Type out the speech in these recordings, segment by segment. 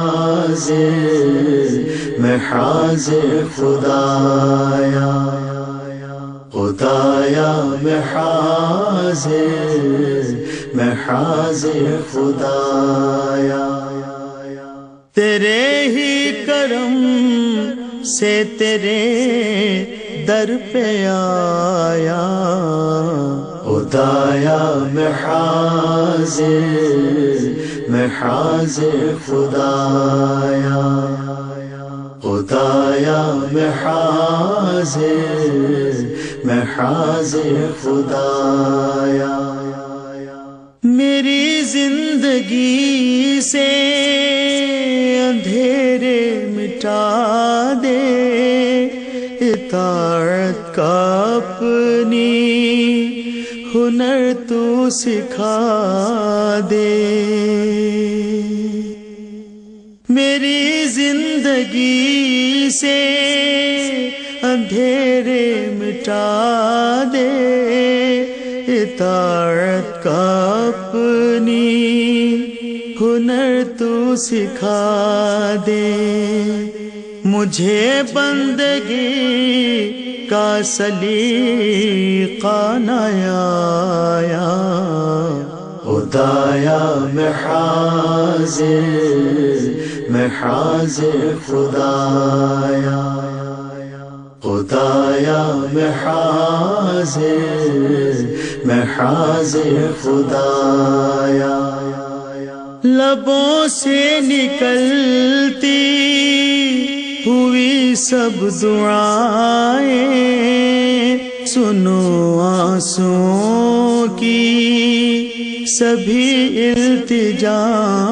حاضر، میں حاضر خدایا خدایا، میں حاضر میں حاضر خدایا۔ تیرے ہی کرم سے تیرے در پہ آیا۔ خدایا، میں حاضر میں حاضر خدایا خدایا میں حاضر میں حاضر خدایا۔ میری زندگی سے اندھیرے مٹا دے، اطاعت کا اپنی ہنر تو سکھا دے۔ میری زندگی سے اندھیرے مٹا دے، اطاعت کا اپنی ہنر تو سکھا دے۔ مجھے بندگی کا سلیقہ نیا خدایا میں حاضر میں حاضر خدایا خدایا میں حاضر میں حاضر خدایا۔ لبوں سے نکلتی ہوئی سب دعائیں، سنو آنسوں کی۔ سبھی التجائیں۔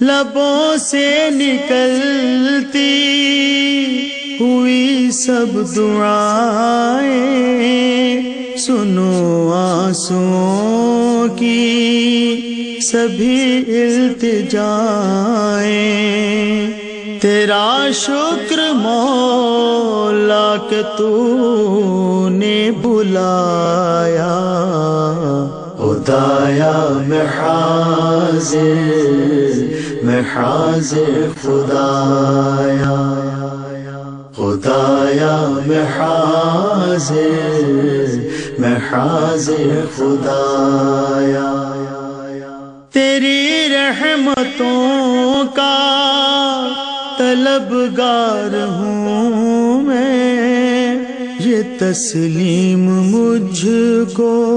لبوں سے نکلتی ہوئی سب دعائیں۔ سنو آنسوں کی سبھی التجائیں۔ تیرا شکر مولا کہ تو نے بلایا۔ خدایا میں حاضر میں حاضر خدایا۔ خدایا میں حاضر میں حاضر خدایا۔ تیری رحمتوں کا طلبگار ہوں میں۔ یہ تسلیم مجھ کو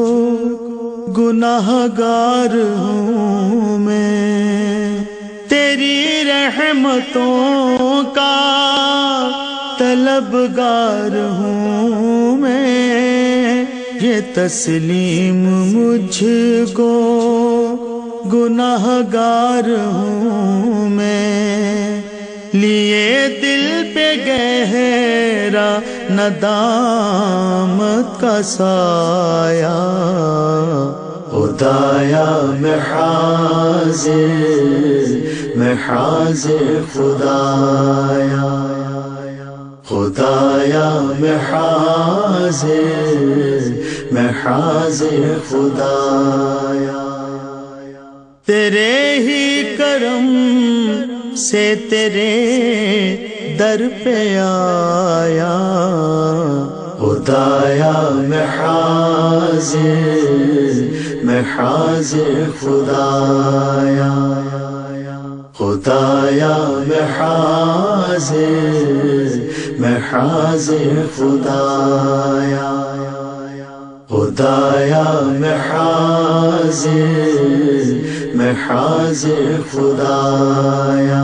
گناہ گار ہوں میں۔ تیری رحمتوں کا طلبگار ہوں میں۔ یہ تسلیم مجھ کو گناہ گار ہوں میں۔ لیے دل پہ گہرا ندامت کا سایہ۔ خدایا، میں حاضر میں حاضر خدایا۔ خدایا، میں حاضر میں حاضر خدایا۔ تیرے ہی سے تیرے در پہ آیا۔ خدایا، میں حاضر میں حاضر خدایا۔ خدایا، میں حاضر میں حاضر خدایا۔ خدایا، میں حاضر میں حاضر خدایا